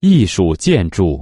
艺术建筑。